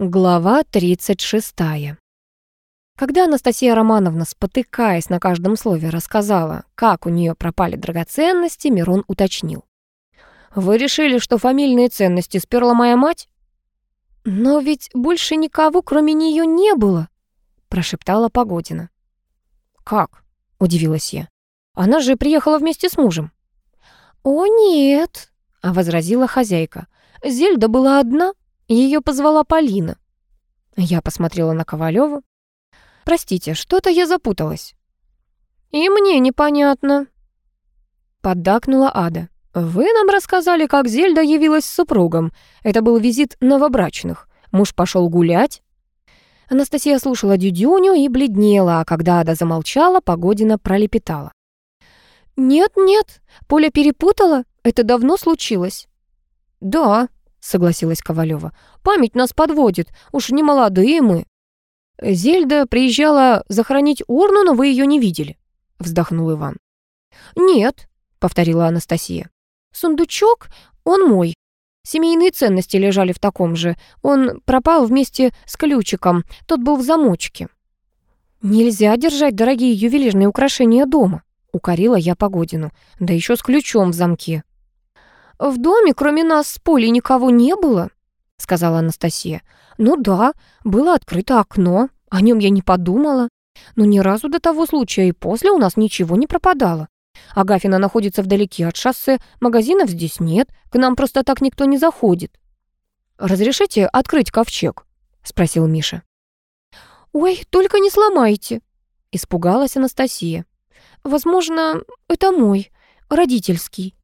Глава 36. Когда Анастасия Романовна, спотыкаясь на каждом слове, рассказала, как у нее пропали драгоценности, Мирон уточнил. «Вы решили, что фамильные ценности сперла моя мать?» «Но ведь больше никого, кроме нее, не было», — прошептала Погодина. «Как?» — удивилась я. «Она же приехала вместе с мужем». «О, нет», — возразила хозяйка. «Зельда была одна, ее позвала Полина. Я посмотрела на Ковалеву. «Простите, что-то я запуталась». «И мне непонятно», — поддакнула Ада. «Вы нам рассказали, как Зельда явилась с супругом. Это был визит новобрачных. Муж пошел гулять». Анастасия слушала Дюдюню и бледнела, а когда Ада замолчала, Погодина пролепетала. «Нет-нет, Поля перепутала. Это давно случилось». «Да», — согласилась Ковалева. «Память нас подводит, уж не молодые мы». «Зельда приезжала захоронить урну, но вы ее не видели», — вздохнул Иван. «Нет», — повторила Анастасия. «Сундучок, он мой. Семейные ценности лежали в таком же. Он пропал вместе с ключиком, тот был в замочке». «Нельзя держать дорогие ювелирные украшения дома», — укорила я Погодину. «Да еще с ключом в замке». «В доме, кроме нас с Полей, никого не было», — сказала Анастасия. «Ну да, было открыто окно, о нем я не подумала. Но ни разу до того случая и после у нас ничего не пропадало. Агафина находится вдалеке от шоссе, магазинов здесь нет, к нам просто так никто не заходит». «Разрешите открыть ковчег?» — спросил Миша. «Ой, только не сломайте», — испугалась Анастасия. «Возможно, это мой, родительский».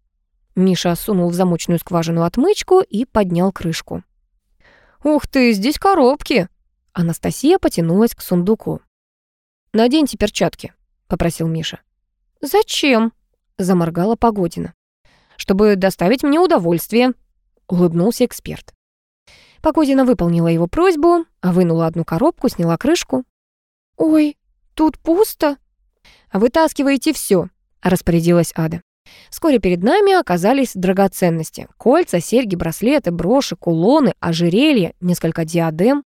Миша сунул в замочную скважину отмычку и поднял крышку. «Ух ты, здесь коробки!» Анастасия потянулась к сундуку. «Наденьте перчатки», — попросил Миша. «Зачем?» — заморгала Погодина. «Чтобы доставить мне удовольствие», — улыбнулся эксперт. Погодина выполнила его просьбу, вынула одну коробку, сняла крышку. «Ой, тут пусто». «Вытаскивайте все», — распорядилась Ада. Вскоре перед нами оказались драгоценности. Кольца, серьги, браслеты, броши, кулоны, ожерелья, несколько диадем.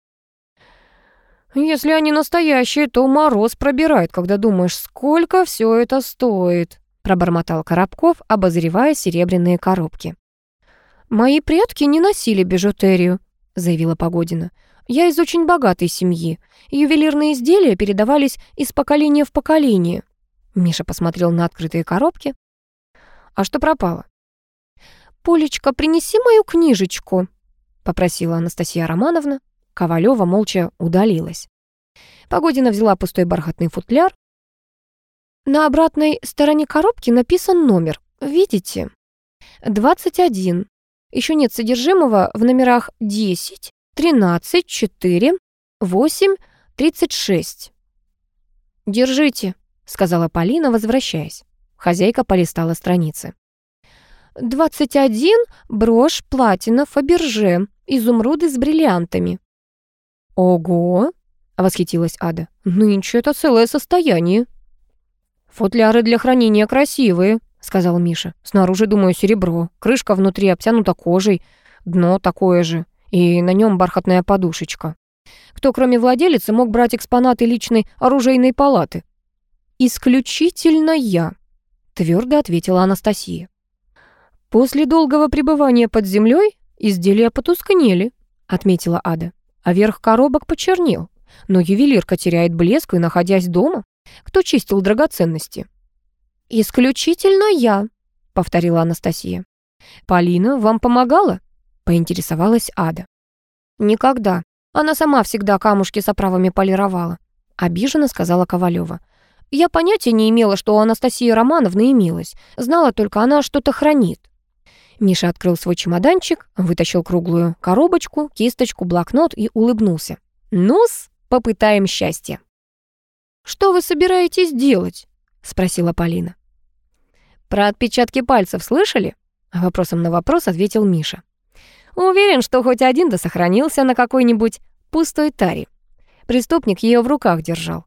«Если они настоящие, то мороз пробирает, когда думаешь, сколько все это стоит», пробормотал Коробков, обозревая серебряные коробки. «Мои предки не носили бижутерию», заявила Погодина. «Я из очень богатой семьи. Ювелирные изделия передавались из поколения в поколение». Миша посмотрел на открытые коробки. А что пропало?» «Полечка, принеси мою книжечку», — попросила Анастасия Романовна. Ковалева молча удалилась. Погодина взяла пустой бархатный футляр. На обратной стороне коробки написан номер. Видите? 21. Еще нет содержимого в номерах 10, 13, 4, 8, 36. «Держите», — сказала Полина, возвращаясь. Хозяйка полистала страницы. «Двадцать один, брошь, платина, фаберже, изумруды с бриллиантами». «Ого!» — восхитилась Ада. «Нынче это целое состояние». «Футляры для хранения красивые», — сказал Миша. «Снаружи, думаю, серебро, крышка внутри обтянута кожей, дно такое же, и на нем бархатная подушечка. Кто, кроме владелицы, мог брать экспонаты личной оружейной палаты?» «Исключительно я», твердо ответила Анастасия. После долгого пребывания под землей изделия потускнели, отметила Ада. А верх коробок почернел. Но ювелирка теряет блеск и, находясь дома, кто чистил драгоценности? «Исключительно я», — повторила Анастасия. «Полина вам помогала?» — поинтересовалась Ада. «Никогда. Она сама всегда камушки с оправами полировала», — обиженно сказала Ковалева. Я понятия не имела, что у Анастасии Романовны имелось. Знала только, она что-то хранит. Миша открыл свой чемоданчик, вытащил круглую коробочку, кисточку, блокнот и улыбнулся. «Ну-с, попытаем счастье». «Что вы собираетесь делать?» — спросила Полина. «Про отпечатки пальцев слышали?» Вопросом на вопрос ответил Миша. «Уверен, что хоть один да сохранился на какой-нибудь пустой таре. Преступник ее в руках держал.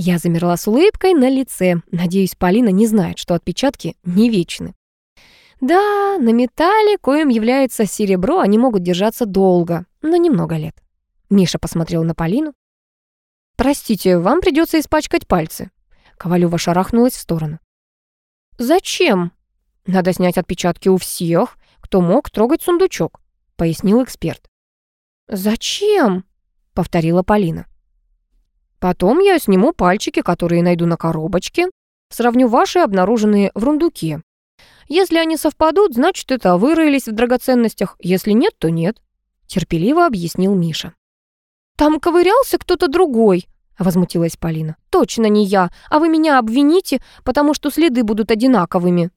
Я замерла с улыбкой на лице. Надеюсь, Полина не знает, что отпечатки не вечны. Да, на металле, коим является серебро, они могут держаться долго, но немного лет. Миша посмотрел на Полину. «Простите, вам придется испачкать пальцы». Ковалева шарахнулась в сторону. «Зачем?» «Надо снять отпечатки у всех, кто мог трогать сундучок», — пояснил эксперт. «Зачем?» — повторила Полина. «Потом я сниму пальчики, которые найду на коробочке, сравню ваши, обнаруженные в рундуке. Если они совпадут, значит, это вы рылись в драгоценностях, если нет, то нет», — терпеливо объяснил Миша. «Там ковырялся кто-то другой», — возмутилась Полина. «Точно не я, а вы меня обвините, потому что следы будут одинаковыми».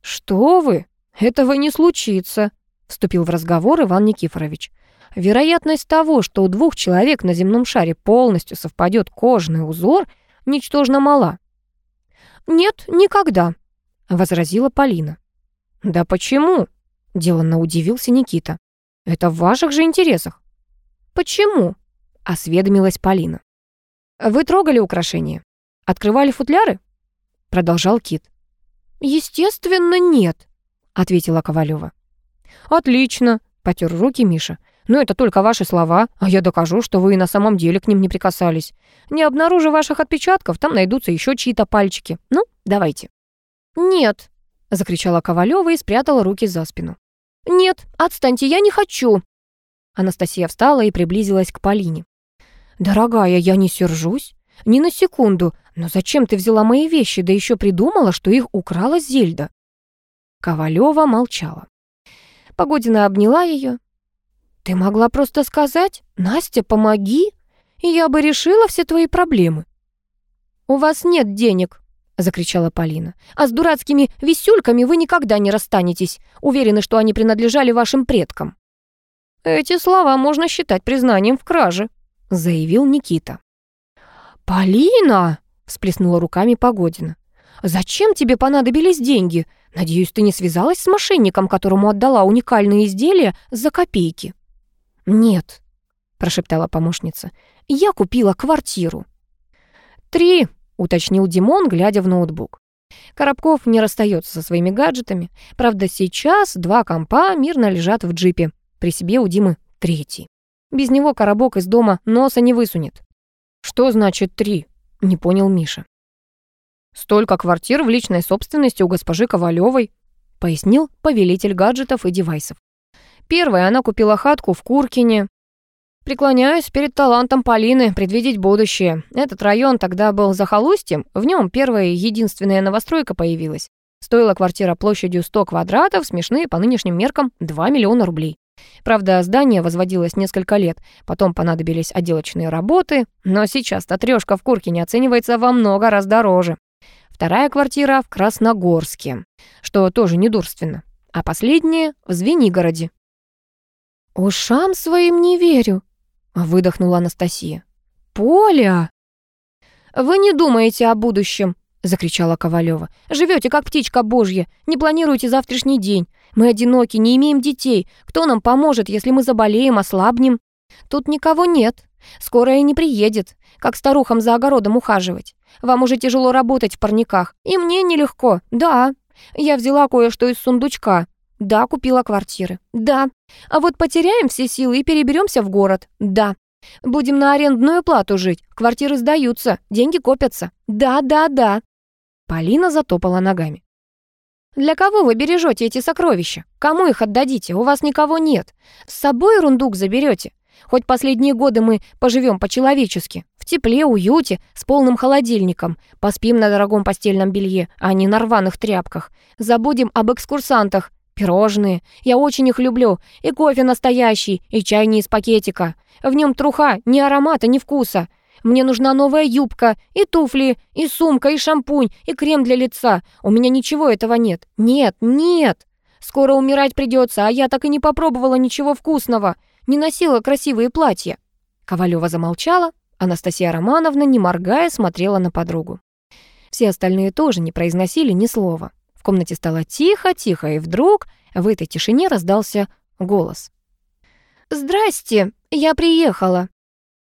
«Что вы? Этого не случится», — вступил в разговор Иван Никифорович. «Вероятность того, что у двух человек на земном шаре полностью совпадет кожный узор, ничтожно мала». «Нет, никогда», — возразила Полина. «Да почему?» — деланно удивился Никита. «Это в ваших же интересах». «Почему?» — осведомилась Полина. «Вы трогали украшения? Открывали футляры?» — продолжал Кит. «Естественно, нет», — ответила Ковалева. «Отлично», — потер руки Миша. «Но это только ваши слова, а я докажу, что вы на самом деле к ним не прикасались. Не обнаружив ваших отпечатков, там найдутся еще чьи-то пальчики. Ну, давайте». «Нет», — закричала Ковалева и спрятала руки за спину. «Нет, отстаньте, я не хочу», Анастасия встала и приблизилась к Полине. «Дорогая, я не сержусь. Ни на секунду. Но зачем ты взяла мои вещи, да еще придумала, что их украла Зельда?» Ковалева молчала. Погодина обняла ее. «Ты могла просто сказать, Настя, помоги, и я бы решила все твои проблемы». «У вас нет денег», — закричала Полина. «А с дурацкими висюльками вы никогда не расстанетесь. Уверены, что они принадлежали вашим предкам». «Эти слова можно считать признанием в краже», — заявил Никита. «Полина!» — всплеснула руками Погодина. «Зачем тебе понадобились деньги? Надеюсь, ты не связалась с мошенником, которому отдала уникальные изделия за копейки?» «Нет», — прошептала помощница. «Я купила квартиру». «Три», — уточнил Димон, глядя в ноутбук. Коробков не расстается со своими гаджетами. Правда, сейчас два компа мирно лежат в джипе. При себе у Димы третий. Без него коробок из дома носа не высунет. «Что значит три?» — не понял Миша. «Столько квартир в личной собственности у госпожи Ковалевой», — пояснил повелитель гаджетов и девайсов. Первая она купила хатку в Куркине. Преклоняюсь перед талантом Полины предвидеть будущее. Этот район тогда был захолустьем, в нем первая и единственная новостройка появилась. Стоила квартира площадью 100 квадратов, смешные по нынешним меркам 2 миллиона рублей. Правда, здание возводилось несколько лет, потом понадобились отделочные работы, но сейчас-то трёшка в курке не оценивается во много раз дороже. Вторая квартира в Красногорске, что тоже недурственно, а последняя в Звенигороде. «Ушам своим не верю», — выдохнула Анастасия. «Поля!» «Вы не думаете о будущем», — закричала Ковалева. «Живете как птичка божья, не планируете завтрашний день. Мы одиноки, не имеем детей. Кто нам поможет, если мы заболеем, ослабнем? Тут никого нет. Скорая не приедет. Как старухам за огородом ухаживать. Вам уже тяжело работать в парниках. И мне нелегко. Да. Я взяла кое-что из сундучка. Да, купила квартиры. Да. А вот потеряем все силы и переберемся в город. Да. Будем на арендную плату жить. Квартиры сдаются, деньги копятся. Да, да, да. Полина затопала ногами. Для кого вы бережете эти сокровища? Кому их отдадите? У вас никого нет. С собой рундук заберете. Хоть последние годы мы поживем по-человечески, в тепле, уюте, с полным холодильником, поспим на дорогом постельном белье, а не на рваных тряпках. Забудем об экскурсантах, пирожные. Я очень их люблю. И кофе настоящий, и чай не из пакетика. В нем труха, ни аромата, ни вкуса. Мне нужна новая юбка, и туфли, и сумка, и шампунь, и крем для лица. У меня ничего этого нет. Нет, нет. Скоро умирать придется, а я так и не попробовала ничего вкусного. Не носила красивые платья». Ковалева замолчала. Анастасия Романовна, не моргая, смотрела на подругу. Все остальные тоже не произносили ни слова. Комнате стало тихо-тихо, и вдруг в этой тишине раздался голос. «Здрасте, я приехала».